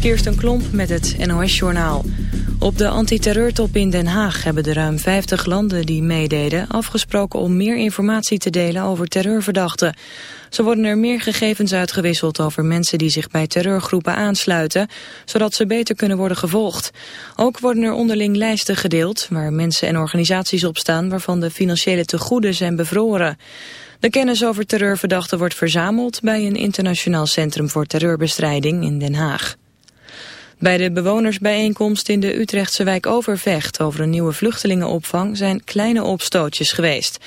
Kirsten Klomp met het NOS-journaal. Op de antiterreurtop in Den Haag hebben de ruim 50 landen die meededen... afgesproken om meer informatie te delen over terreurverdachten. Zo worden er meer gegevens uitgewisseld over mensen die zich bij terreurgroepen aansluiten... zodat ze beter kunnen worden gevolgd. Ook worden er onderling lijsten gedeeld... waar mensen en organisaties op staan waarvan de financiële tegoeden zijn bevroren. De kennis over terreurverdachten wordt verzameld bij een internationaal centrum voor terreurbestrijding in Den Haag. Bij de bewonersbijeenkomst in de Utrechtse wijk Overvecht over een nieuwe vluchtelingenopvang zijn kleine opstootjes geweest.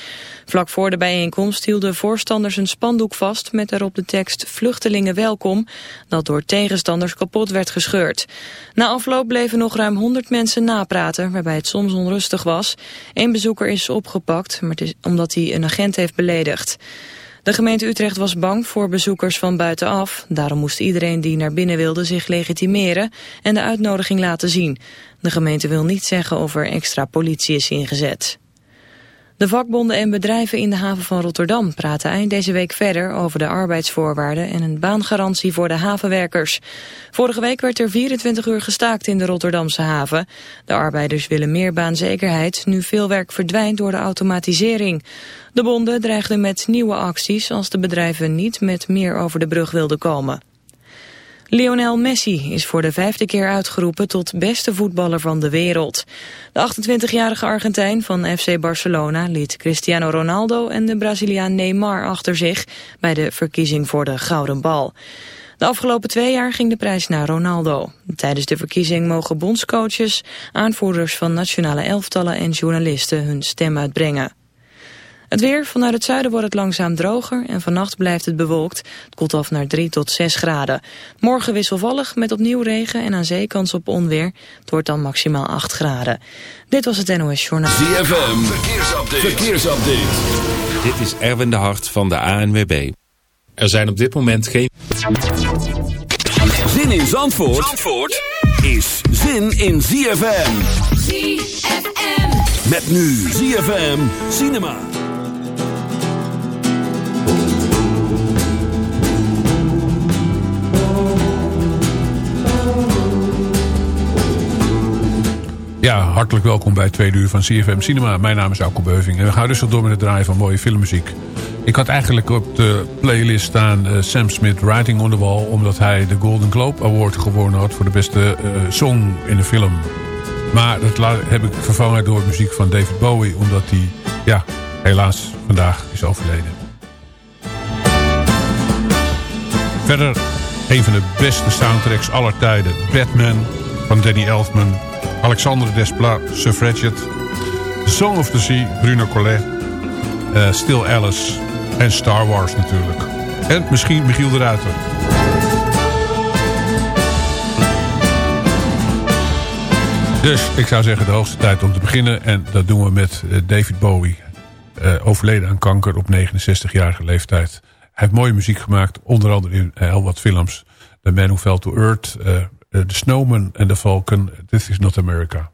Vlak voor de bijeenkomst hielden voorstanders een spandoek vast met daarop de tekst vluchtelingen welkom, dat door tegenstanders kapot werd gescheurd. Na afloop bleven nog ruim 100 mensen napraten, waarbij het soms onrustig was. Eén bezoeker is opgepakt, maar het is omdat hij een agent heeft beledigd. De gemeente Utrecht was bang voor bezoekers van buitenaf. Daarom moest iedereen die naar binnen wilde zich legitimeren en de uitnodiging laten zien. De gemeente wil niet zeggen of er extra politie is ingezet. De vakbonden en bedrijven in de haven van Rotterdam praten eind deze week verder over de arbeidsvoorwaarden en een baangarantie voor de havenwerkers. Vorige week werd er 24 uur gestaakt in de Rotterdamse haven. De arbeiders willen meer baanzekerheid, nu veel werk verdwijnt door de automatisering. De bonden dreigden met nieuwe acties als de bedrijven niet met meer over de brug wilden komen. Lionel Messi is voor de vijfde keer uitgeroepen tot beste voetballer van de wereld. De 28-jarige Argentijn van FC Barcelona liet Cristiano Ronaldo en de Braziliaan Neymar achter zich bij de verkiezing voor de Gouden Bal. De afgelopen twee jaar ging de prijs naar Ronaldo. Tijdens de verkiezing mogen bondscoaches, aanvoerders van nationale elftallen en journalisten hun stem uitbrengen. Het weer, vanuit het zuiden wordt het langzaam droger en vannacht blijft het bewolkt. Het koelt af naar 3 tot 6 graden. Morgen wisselvallig met opnieuw regen en aan zee kans op onweer. Het wordt dan maximaal 8 graden. Dit was het NOS Journaal. ZFM, verkeersupdate. verkeersupdate. Dit is Erwin de Hart van de ANWB. Er zijn op dit moment geen... Zin in Zandvoort, Zandvoort is zin in ZFM. ZFM. Met nu ZFM Cinema. Ja, hartelijk welkom bij het tweede uur van CFM Cinema. Mijn naam is Alko Beuving en we gaan rustig door met het draaien van mooie filmmuziek. Ik had eigenlijk op de playlist staan uh, Sam Smith Writing on the Wall... omdat hij de Golden Globe Award gewonnen had voor de beste uh, song in de film. Maar dat heb ik vervangen door muziek van David Bowie... omdat hij, ja, helaas vandaag is overleden. Verder een van de beste soundtracks aller tijden. Batman van Danny Elfman... Alexandre Desplat, Suffragette. Song of the Sea, Bruno Collet. Uh, Still Alice. En Star Wars natuurlijk. En misschien Michiel de Ruiter. Dus ik zou zeggen de hoogste tijd om te beginnen. En dat doen we met uh, David Bowie. Uh, overleden aan kanker op 69-jarige leeftijd. Hij heeft mooie muziek gemaakt. Onder andere in heel wat films. The Man Who Fell to Earth. The Snowman and the Falcon. This is not America.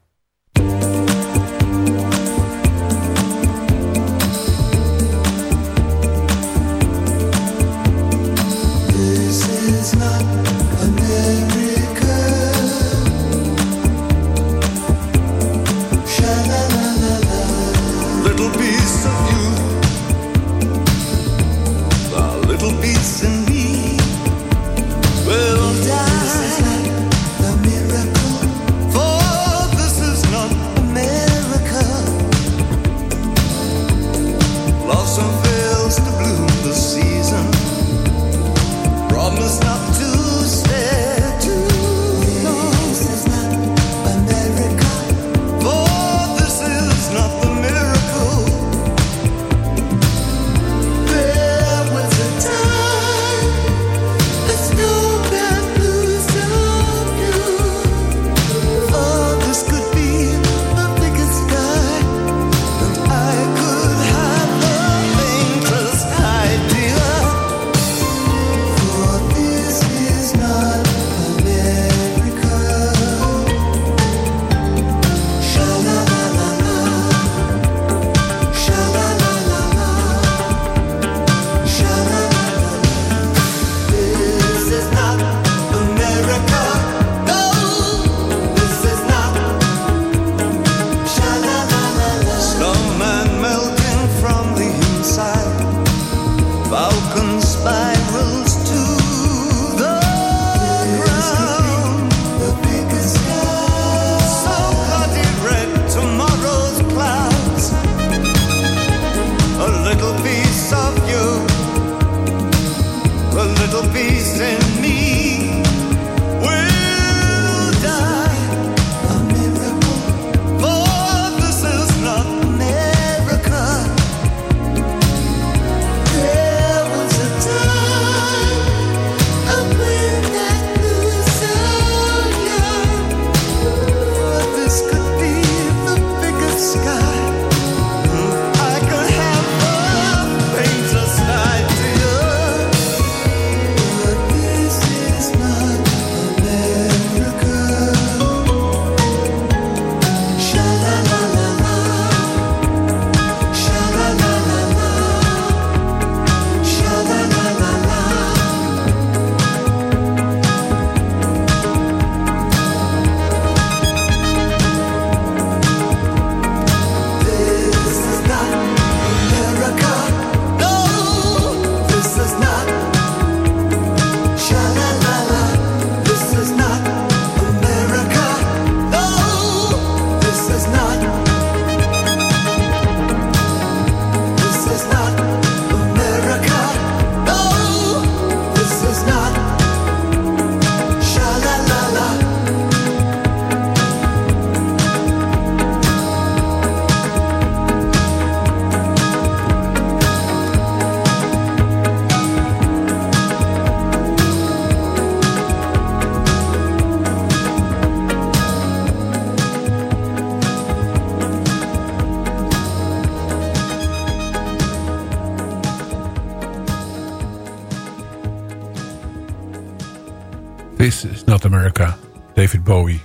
Bowie.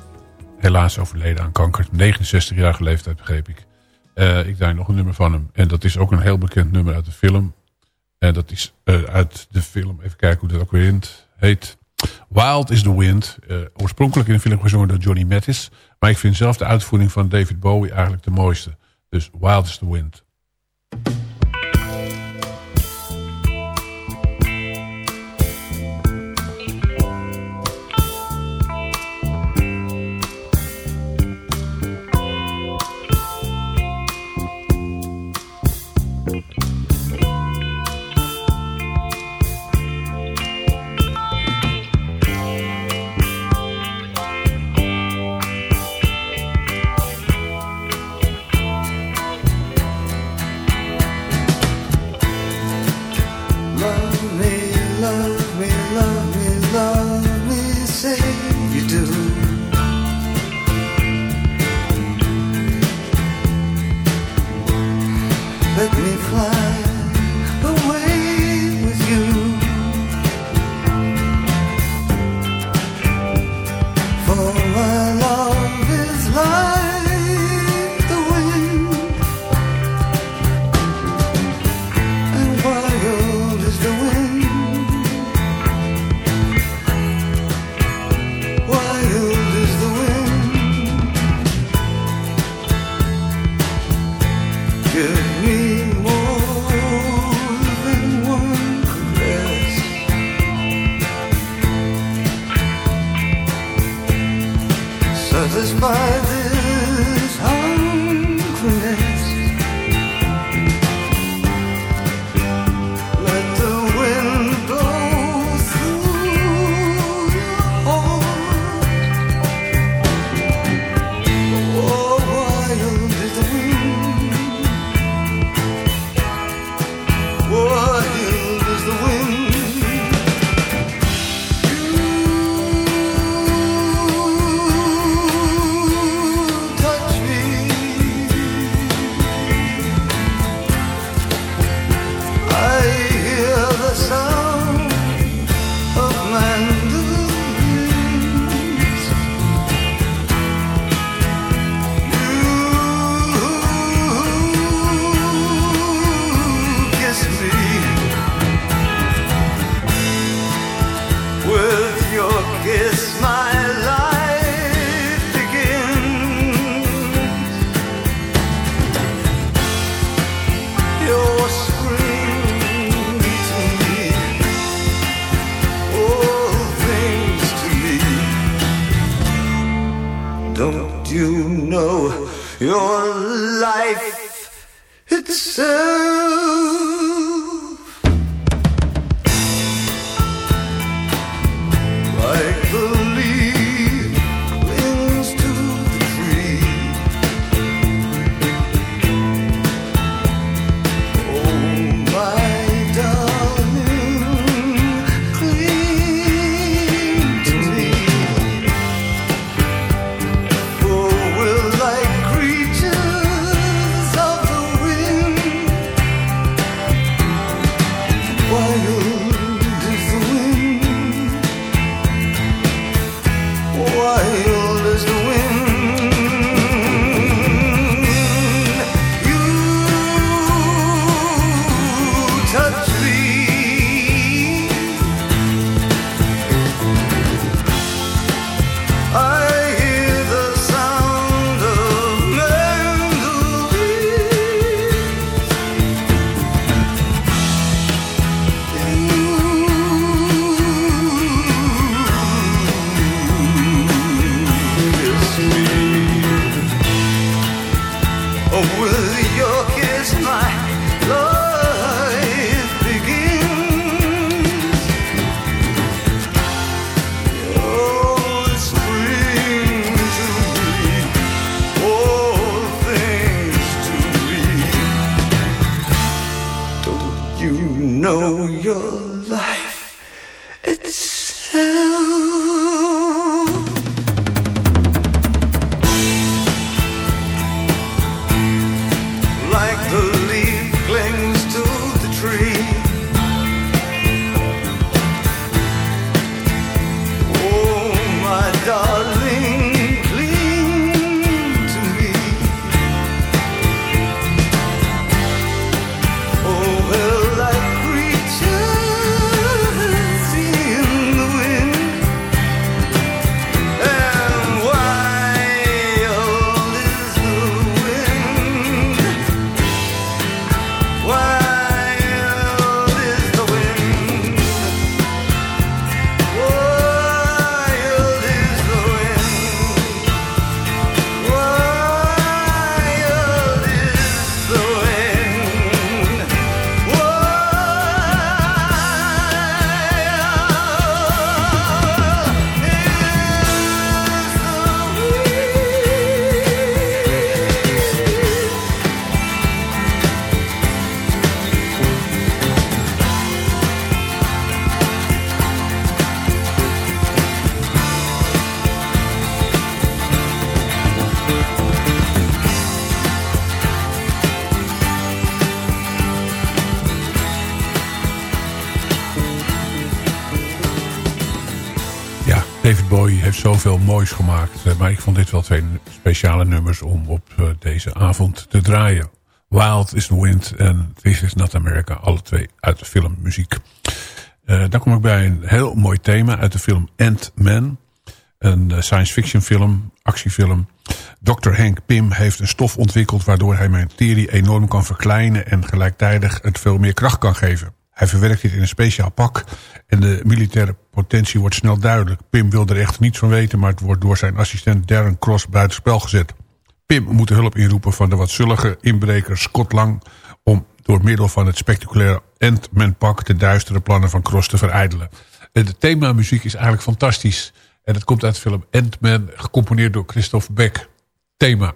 Helaas overleden aan kanker. 69 jaar leeftijd begreep ik. Uh, ik draai nog een nummer van hem. En dat is ook een heel bekend nummer uit de film. En dat is uh, uit de film, even kijken hoe dat ook weer heet. Wild is the Wind. Uh, oorspronkelijk in de film gezongen door Johnny Mattis. Maar ik vind zelf de uitvoering van David Bowie eigenlijk de mooiste. Dus Wild is the Wind. Zoveel moois gemaakt. Eh, maar ik vond dit wel twee speciale nummers om op eh, deze avond te draaien. Wild is the Wind en This is Not America. Alle twee uit de filmmuziek. Uh, dan kom ik bij een heel mooi thema uit de film Ant-Man. Een science fiction film, actiefilm. Dr. Hank Pym heeft een stof ontwikkeld... waardoor hij materie enorm kan verkleinen... en gelijktijdig het veel meer kracht kan geven. Hij verwerkt dit in een speciaal pak en de militaire potentie wordt snel duidelijk. Pim wil er echt niets van weten, maar het wordt door zijn assistent Darren Cross buitenspel gezet. Pim moet de hulp inroepen van de wat zullige inbreker Scott Lang... om door middel van het spectaculaire Ant-Man pak de duistere plannen van Cross te verijdelen. De themamuziek is eigenlijk fantastisch. En het komt uit de film Ant-Man, gecomponeerd door Christophe Beck. Thema.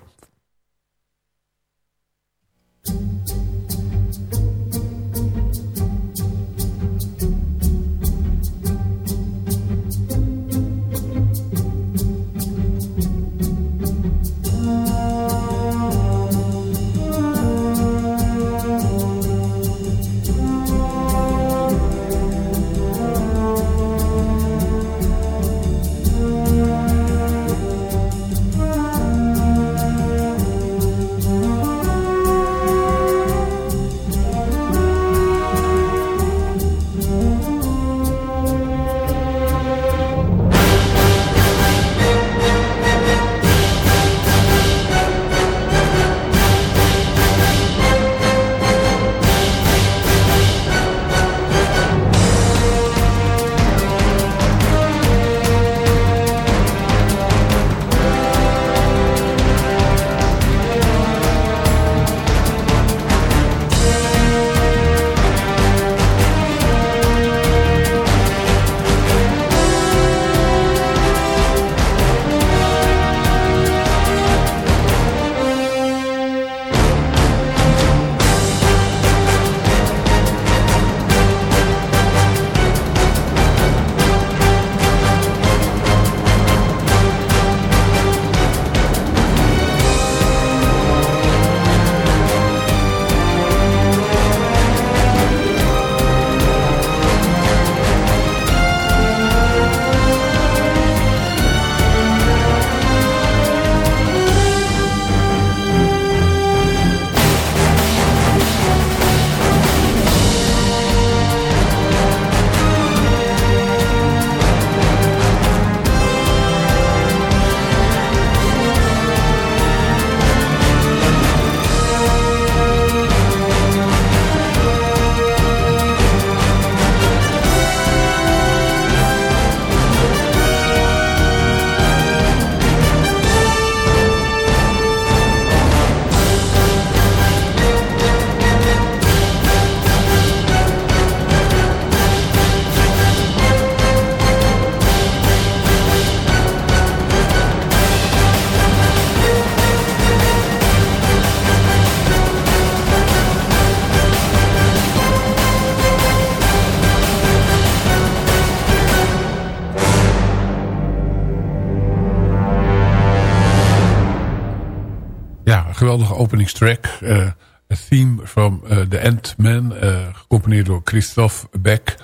Openingstrack. Uh, a theme from uh, The Ant-Man. Uh, gecomponeerd door Christophe Beck.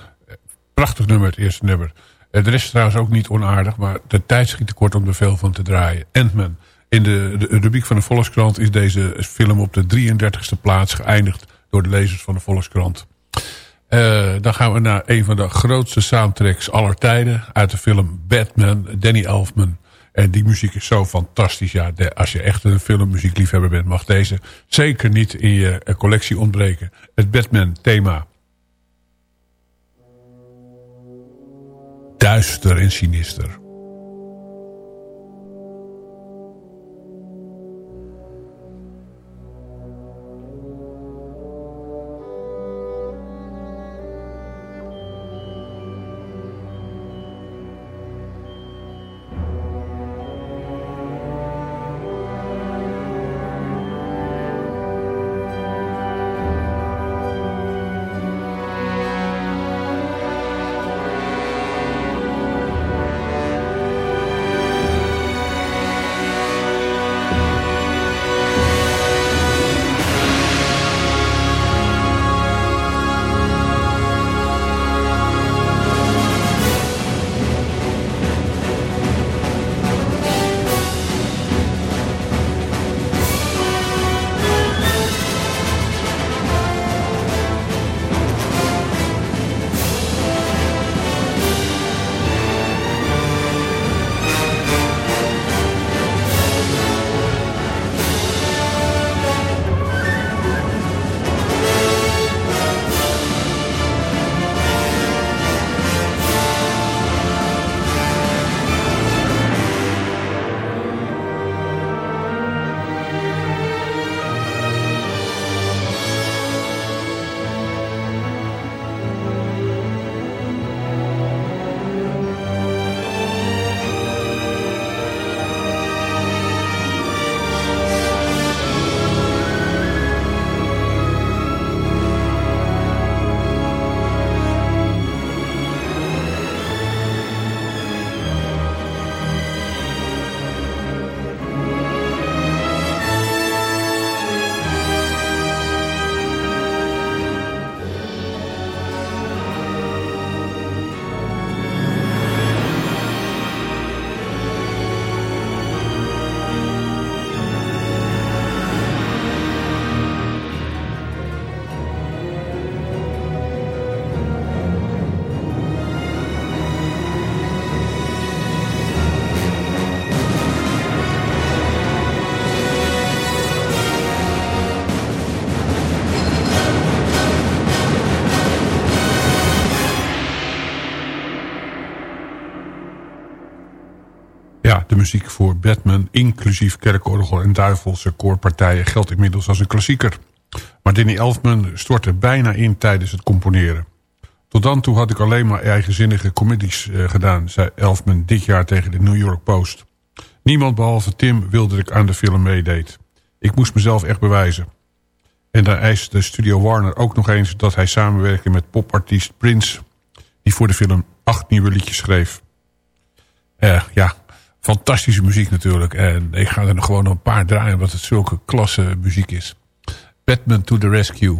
Prachtig nummer, het eerste nummer. de rest is trouwens ook niet onaardig. Maar de tijd schiet tekort om er veel van te draaien. Ant-Man. In de, de, rubriek van de Volkskrant is deze film op de 33ste plaats geëindigd. Door de lezers van de Volkskrant. dan gaan we naar een van de grootste soundtracks aller tijden. Uit de film Batman. Danny Elfman. En die muziek is zo fantastisch. Ja, als je echt een filmmuziekliefhebber bent, mag deze zeker niet in je eh, collectie ontbreken. Het Batman thema. Duister en sinister. Muziek voor Batman, inclusief kerkorgel en duivelse koorpartijen... geldt inmiddels als een klassieker. Maar Danny Elfman stortte bijna in tijdens het componeren. Tot dan toe had ik alleen maar eigenzinnige comedies uh, gedaan... zei Elfman dit jaar tegen de New York Post. Niemand behalve Tim wilde ik aan de film meedeed. Ik moest mezelf echt bewijzen. En daar eiste Studio Warner ook nog eens... dat hij samenwerkte met popartiest Prince... die voor de film acht nieuwe liedjes schreef. Uh, ja, fantastische muziek natuurlijk. En ik ga er gewoon een paar draaien... omdat het zulke klasse muziek is. Batman to the Rescue.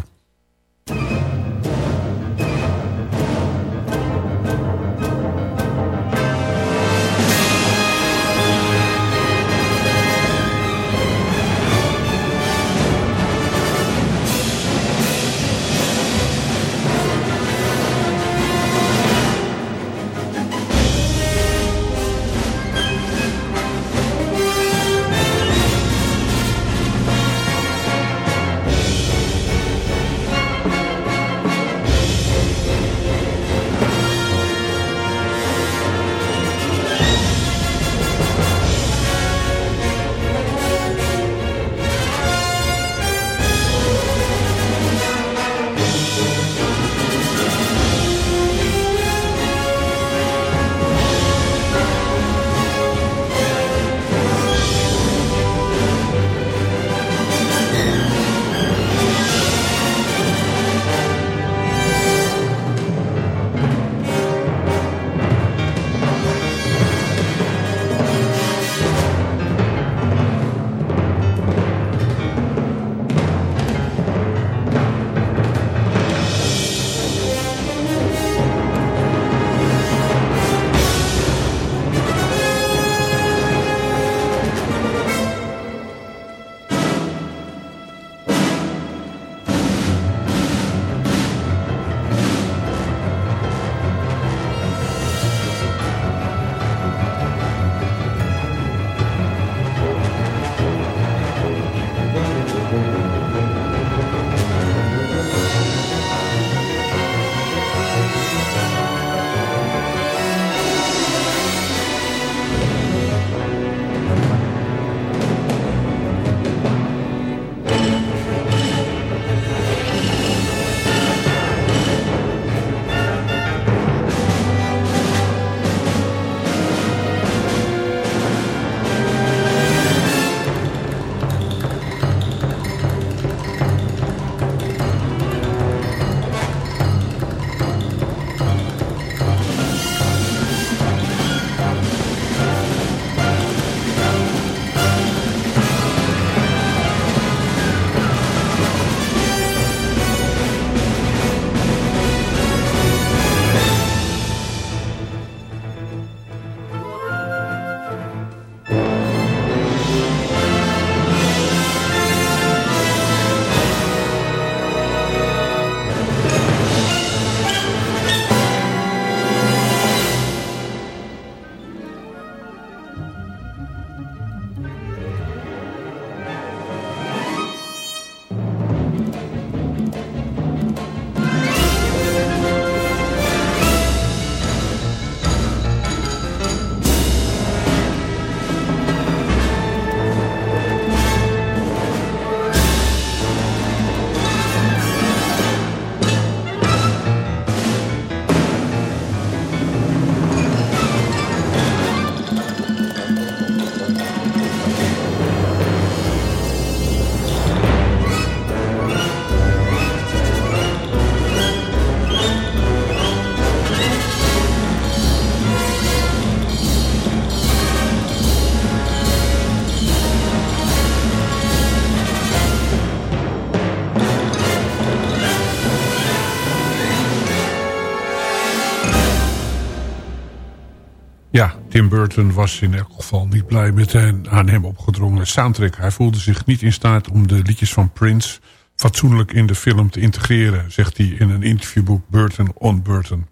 Tim Burton was in elk geval niet blij met een aan hem opgedrongen soundtrack. Hij voelde zich niet in staat om de liedjes van Prince fatsoenlijk in de film te integreren, zegt hij in een interviewboek Burton on Burton.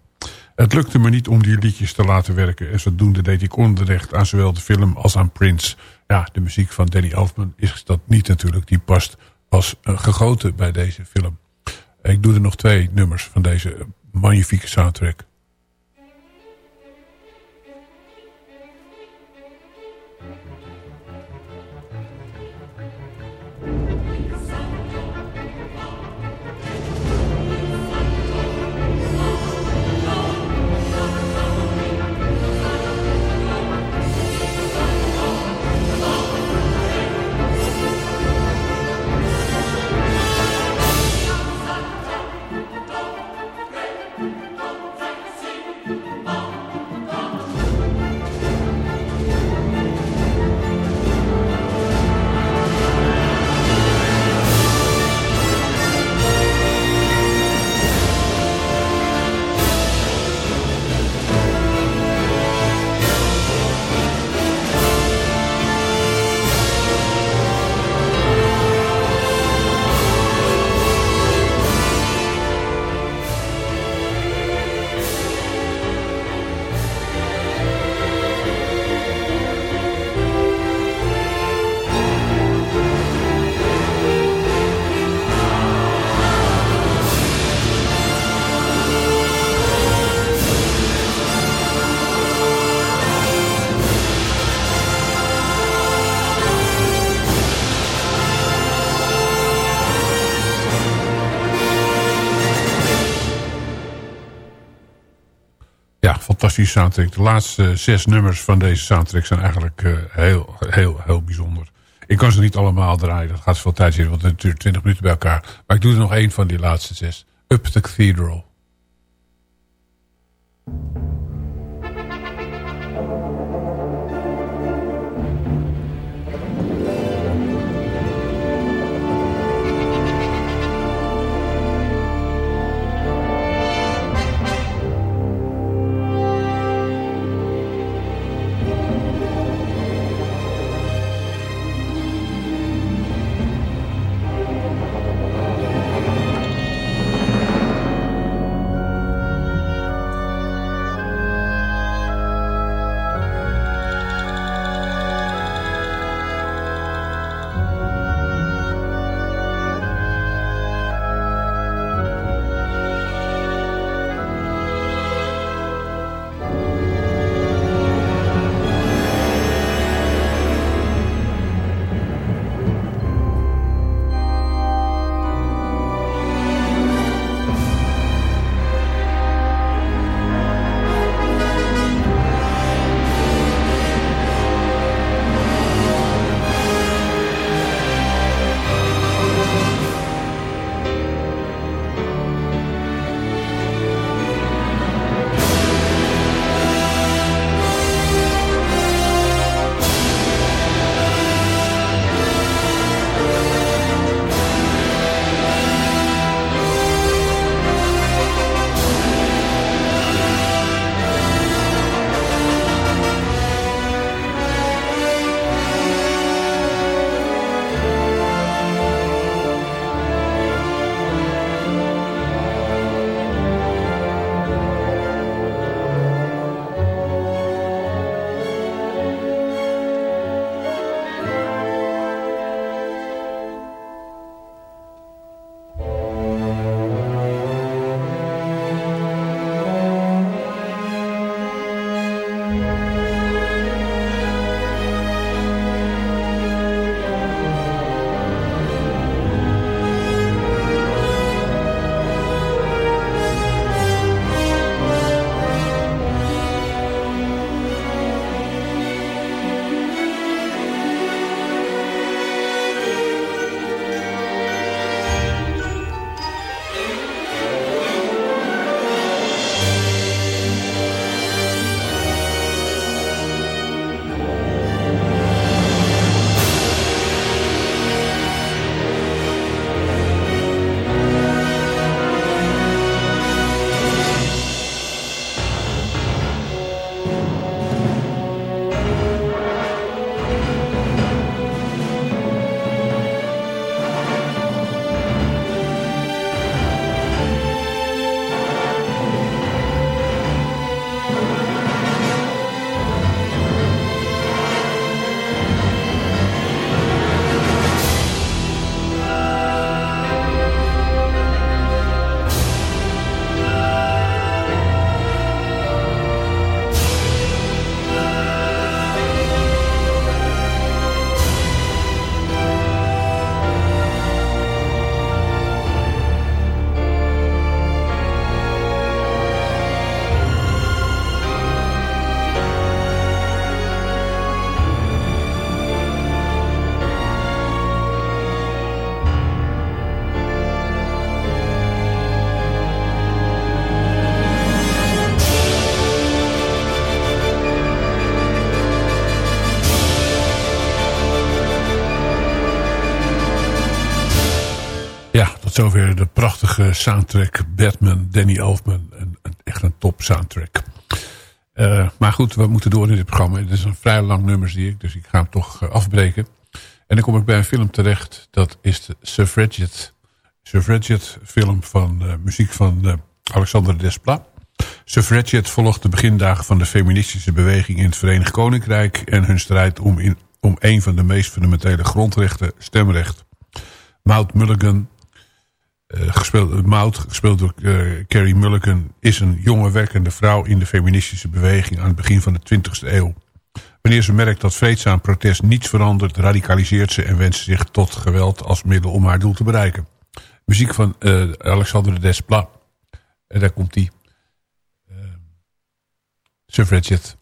Het lukte me niet om die liedjes te laten werken en zodoende deed ik onrecht aan zowel de film als aan Prince. Ja, de muziek van Danny Elfman is dat niet natuurlijk, die past als gegoten bij deze film. Ik doe er nog twee nummers van deze magnifieke soundtrack. De laatste zes nummers van deze soundtrack zijn eigenlijk uh, heel, heel, heel bijzonder. Ik kan ze niet allemaal draaien, dat gaat veel tijd zitten, want het natuurlijk 20 minuten bij elkaar. Maar ik doe er nog één van die laatste zes. Up the Cathedral. Zover de prachtige soundtrack Batman, Danny Elfman. Een, een echt een top soundtrack. Uh, maar goed, we moeten door in dit programma. Het is een vrij lang nummer zie ik, dus ik ga hem toch uh, afbreken. En dan kom ik bij een film terecht. Dat is de Suffragette. Suffragette film van uh, muziek van Alexander Desplat. Suffragette volgt de begindagen van de feministische beweging in het Verenigd Koninkrijk... en hun strijd om, in, om een van de meest fundamentele grondrechten, stemrecht. Maud Mulligan gespeeld, Maud, gespeeld door uh, Carrie Mulligan, is een jonge werkende vrouw in de feministische beweging aan het begin van de 20e eeuw. Wanneer ze merkt dat vreedzaam protest niets verandert, radicaliseert ze en wenst zich tot geweld als middel om haar doel te bereiken. Muziek van uh, Alexander Desplat. En daar komt die. Suffragette.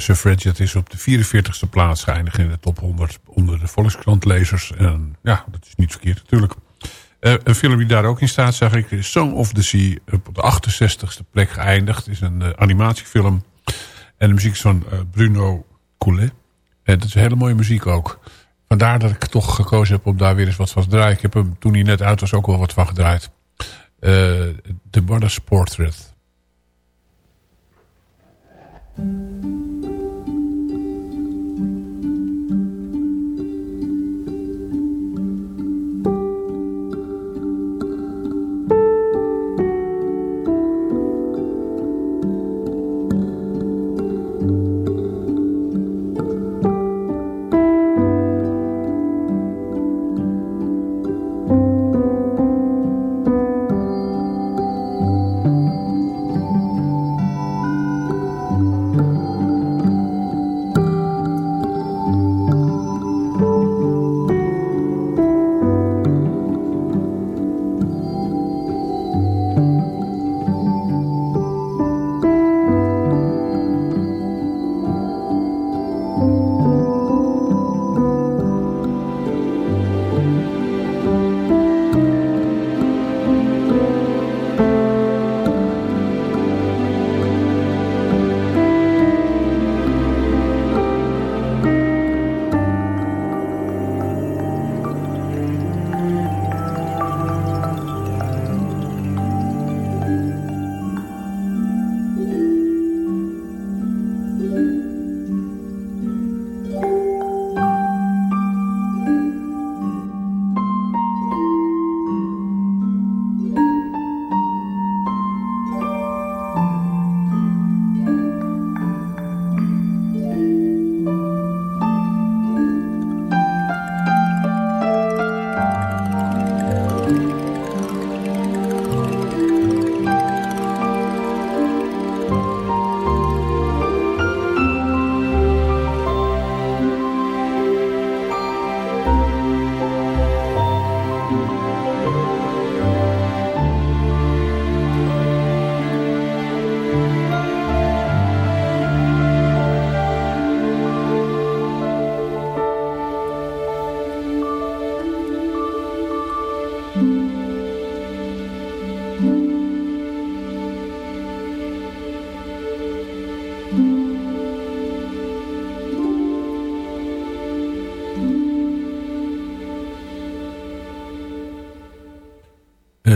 Suffragette is op de 44ste plaats geëindigd in de top 100 onder de Volkskrant-lezers. En ja, dat is niet verkeerd natuurlijk. Uh, een film die daar ook in staat, zag ik, is Song of the Sea. Op de 68ste plek geëindigd. Is een uh, animatiefilm. En de muziek is van uh, Bruno Coulet. En dat is hele mooie muziek ook. Vandaar dat ik toch gekozen heb om daar weer eens wat van te draaien. Ik heb hem toen hij net uit was ook wel wat van gedraaid. The Mother's Portrait.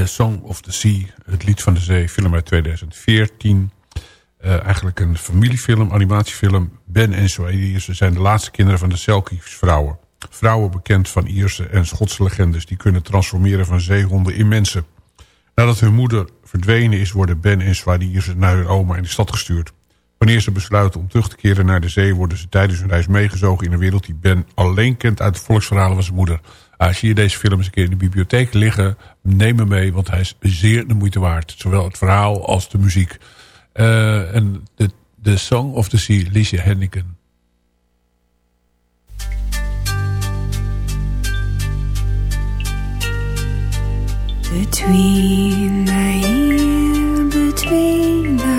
Song of the Sea, het lied van de zee, film uit 2014. Uh, eigenlijk een familiefilm, animatiefilm. Ben en Zoe zijn de laatste kinderen van de Selkies vrouwen. Vrouwen bekend van Ierse en Schotse legendes... die kunnen transformeren van zeehonden in mensen. Nadat hun moeder verdwenen is... worden Ben en Swadierse naar hun oma in de stad gestuurd. Wanneer ze besluiten om terug te keren naar de zee... worden ze tijdens hun reis meegezogen in een wereld die Ben alleen kent... uit de volksverhalen van zijn moeder. Als je deze film eens een keer in de bibliotheek liggen... neem hem mee, want hij is zeer de moeite waard. Zowel het verhaal als de muziek. Uh, en de, de Song of the Sea, Liesje Henniken. Between the year, between the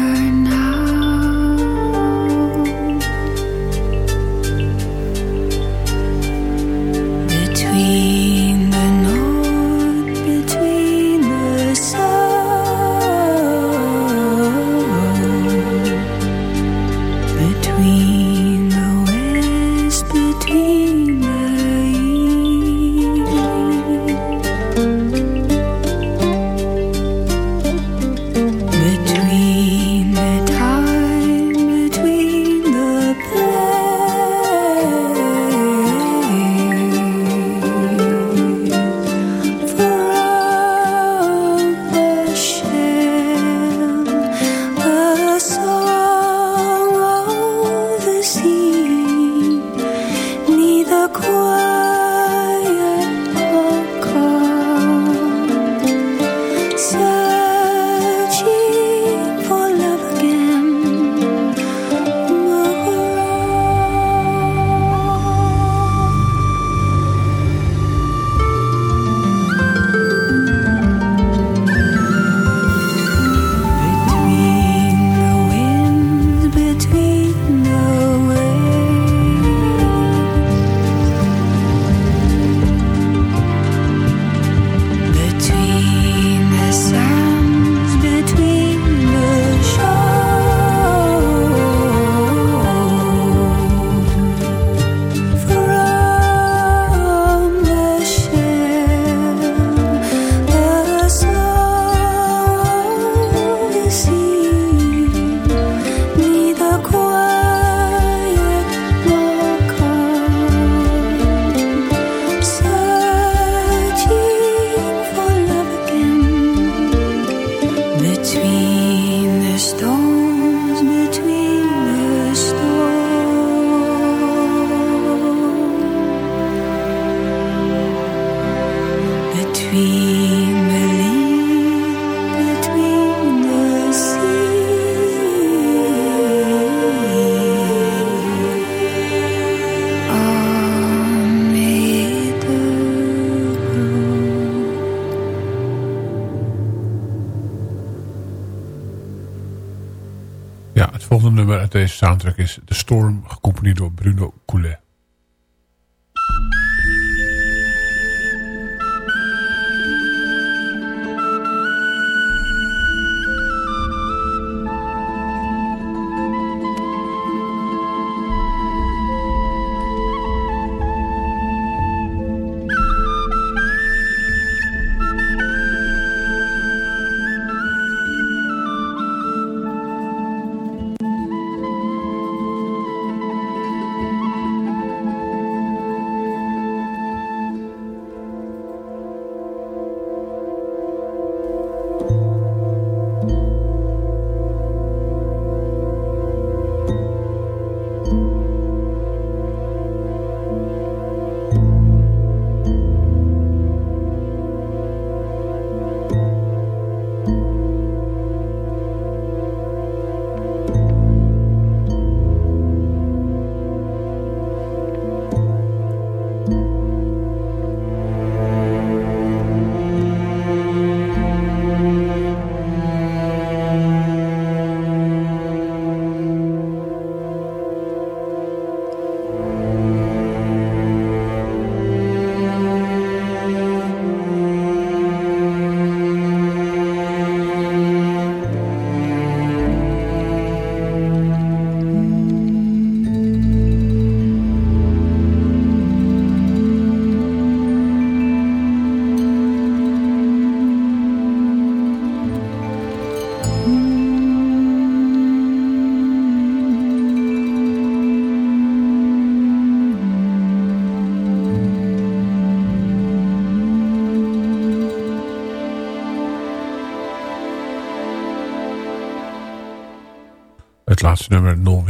is The Storm, gecomponeerd door Bruno Coulet. Het laatste nummer, Non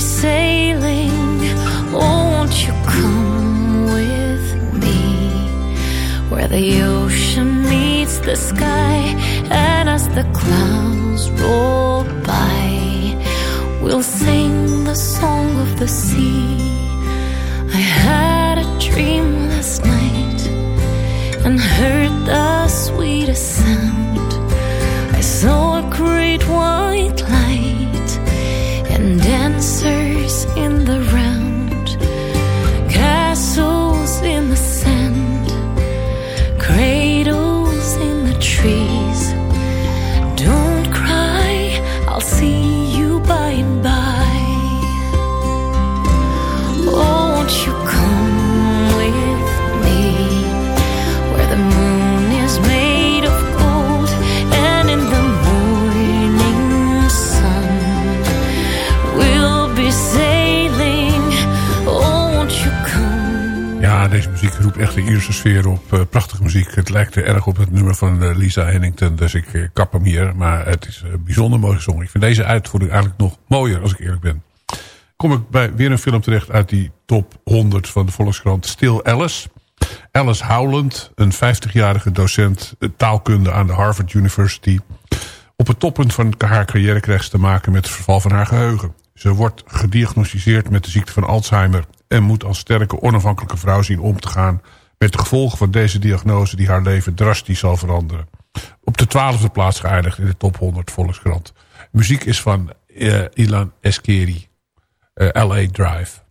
sailing. Oh, won't you come with me where the ocean meets the sky and as the clouds roll by we'll sing the song of the sea. I had a dream last night and heard the sweetest sound. Echt de Ierse sfeer op. Eh, prachtige muziek. Het lijkt er erg op het nummer van eh, Lisa Hennington. Dus ik eh, kap hem hier. Maar het is eh, bijzonder mooi gezongen. Ik vind deze uitvoering eigenlijk nog mooier, als ik eerlijk ben. Kom ik bij weer een film terecht uit die top 100 van de Volkskrant. Still Alice. Alice Howland, een 50-jarige docent taalkunde aan de Harvard University. Op het toppunt van haar carrière krijgt ze te maken met het verval van haar geheugen. Ze wordt gediagnosticeerd met de ziekte van Alzheimer... en moet als sterke onafhankelijke vrouw zien om te gaan... met de gevolgen van deze diagnose die haar leven drastisch zal veranderen. Op de twaalfde plaats geëindigd in de top 100 Volkskrant. Muziek is van eh, Ilan Eskeri, eh, L.A. Drive.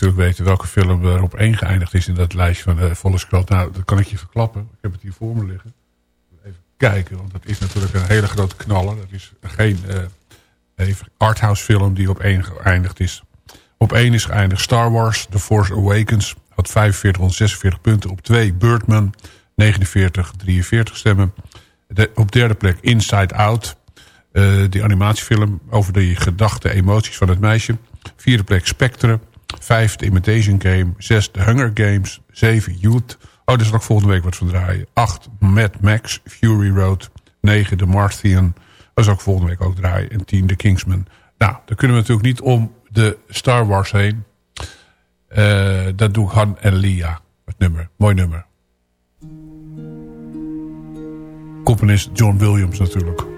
Natuurlijk weten welke film er op één geëindigd is in dat lijstje van de Volkskrant. Nou, dat kan ik je verklappen. Ik heb het hier voor me liggen. Even kijken, want dat is natuurlijk een hele grote knaller. Dat is geen even arthouse film die op één geëindigd is. Op één is geëindigd Star Wars, The Force Awakens. Had 4546 punten. Op twee Birdman, 49, 43 stemmen. Op derde plek Inside Out. eh, die animatiefilm over de gedachten, emoties van het meisje. Vierde plek Spectre. Vijf The Imitation Game. Zes The Hunger Games. Zeven Youth. Oh, daar zal ik volgende week wat van draaien. Acht Mad Max Fury Road. Negen The Martian. Dat zal ik volgende week ook draaien. En tien The Kingsman. Nou, daar kunnen we natuurlijk niet om de Star Wars heen. Eh, dat doe ik Han en Lia. Het nummer. Mooi nummer. Componist John Williams natuurlijk.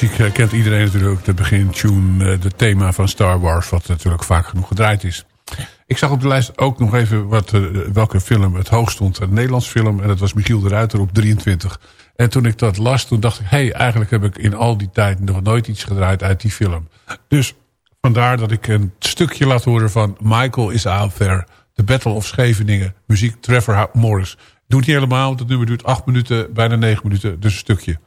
Muziek kent iedereen natuurlijk. De begintune, de thema van Star Wars... wat natuurlijk vaak genoeg gedraaid is. Ik zag op de lijst ook nog even wat, welke film het hoogst stond. Een Nederlands film en dat was Michiel de Ruiter op 23. En toen ik dat las, toen dacht ik... hé, hey, eigenlijk heb ik in al die tijd nog nooit iets gedraaid uit die film. Dus vandaar dat ik een stukje laat horen van Michael is out there... The Battle of Scheveningen, muziek Trevor Morris. Doet niet helemaal, want het nummer duurt 8 minuten, bijna 9 minuten, dus een stukje.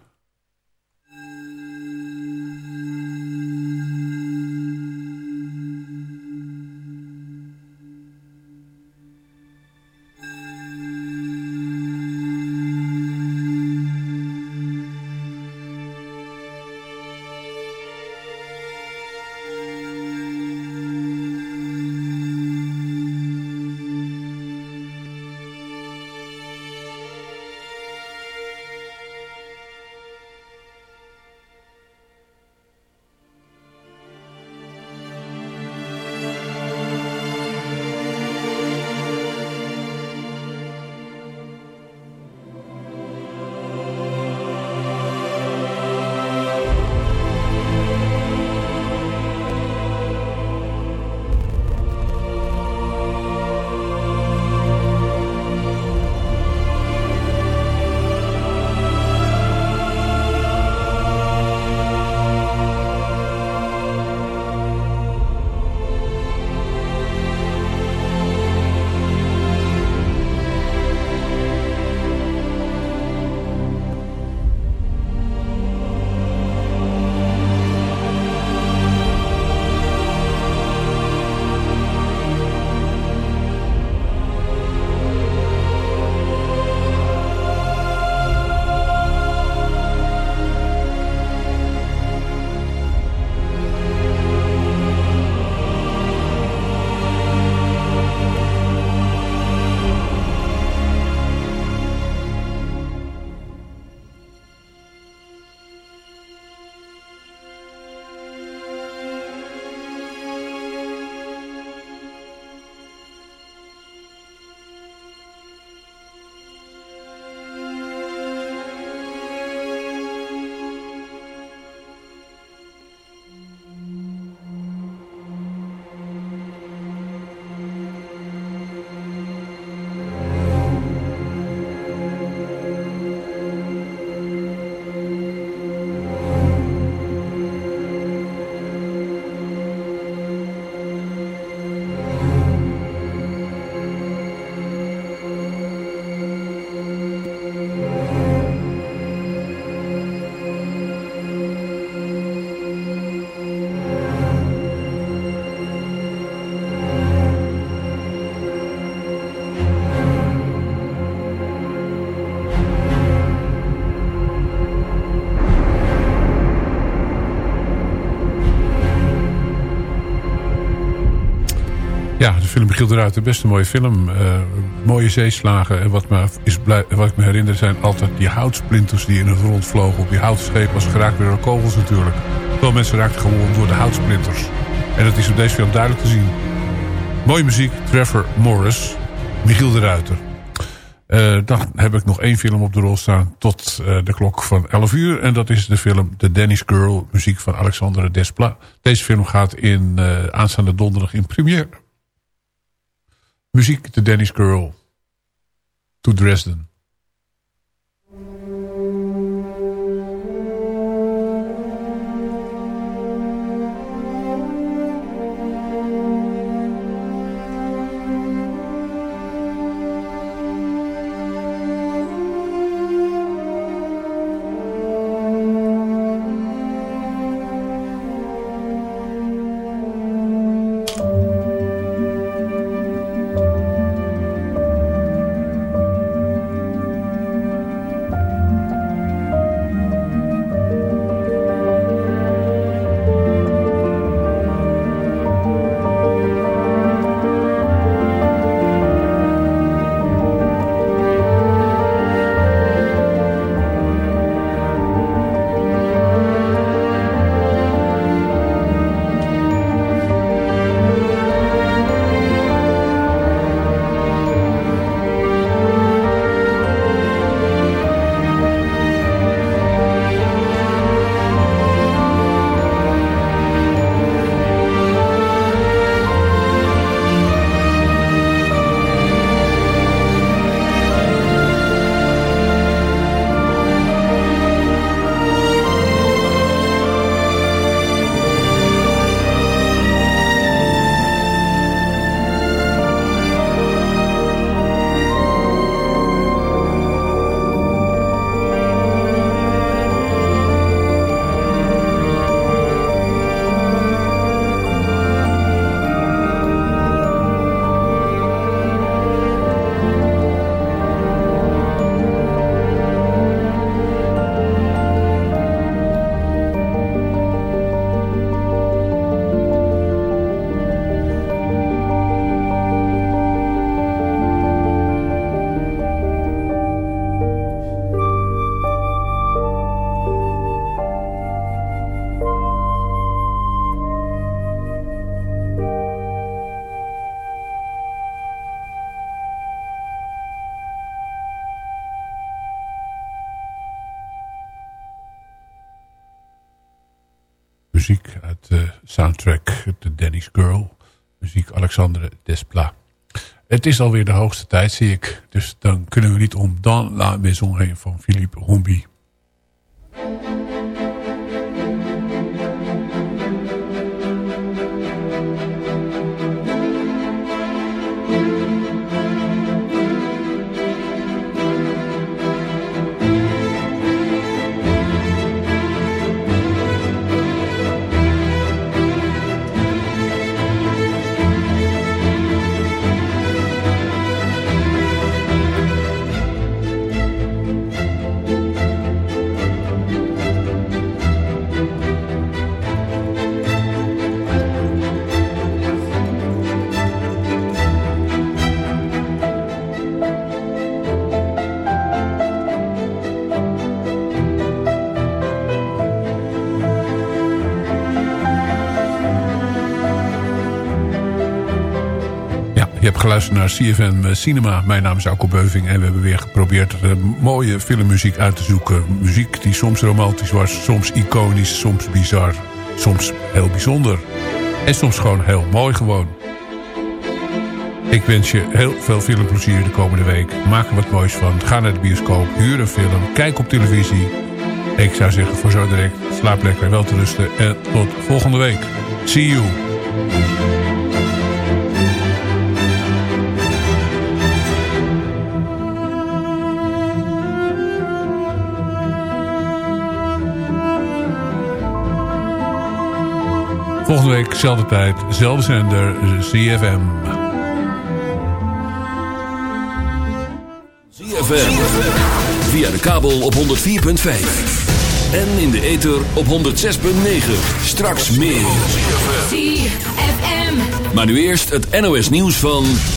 Film Michiel eruit. De beste mooie film. Uh, mooie zeeslagen. En wat, me is wat ik me herinner zijn altijd die houtsplinters die in het rond vlogen. Op die houtscheep was geraakt door kogels natuurlijk. Veel mensen raakten gewoon door de houtsplinters. En dat is op deze film duidelijk te zien. Mooie muziek, Trevor Morris, Michiel de Ruiter. Uh, dan heb ik nog één film op de rol staan tot uh, de klok van 11 uur. En dat is de film The Danish Girl, muziek van Alexandre Desplat. Deze film gaat in uh, aanstaande donderdag in première. Muziek, The Danish Girl. To Dresden. Het is alweer de hoogste tijd, zie ik. Dus dan kunnen we niet om Dan La Maison heen van Naar CFM eh, Cinema. Mijn naam is Alko Beuving en we hebben weer geprobeerd uh, mooie filmmuziek uit te zoeken. Muziek die soms romantisch was, soms iconisch, soms bizar, soms heel bijzonder. En soms gewoon heel mooi gewoon. Ik wens je heel veel filmplezier de komende week. Maak er wat moois van. Ga naar de bioscoop, huur een film, kijk op televisie. Ik zou zeggen voor zo direct, slaap lekker, wel te rusten en tot volgende week. See you. Volgende week, dezelfde tijd, dezelfde zender, CFM. CFM. Via de kabel op 104.5. En in de ether op 106.9. Straks meer. ZFM. Maar nu eerst het NOS nieuws van...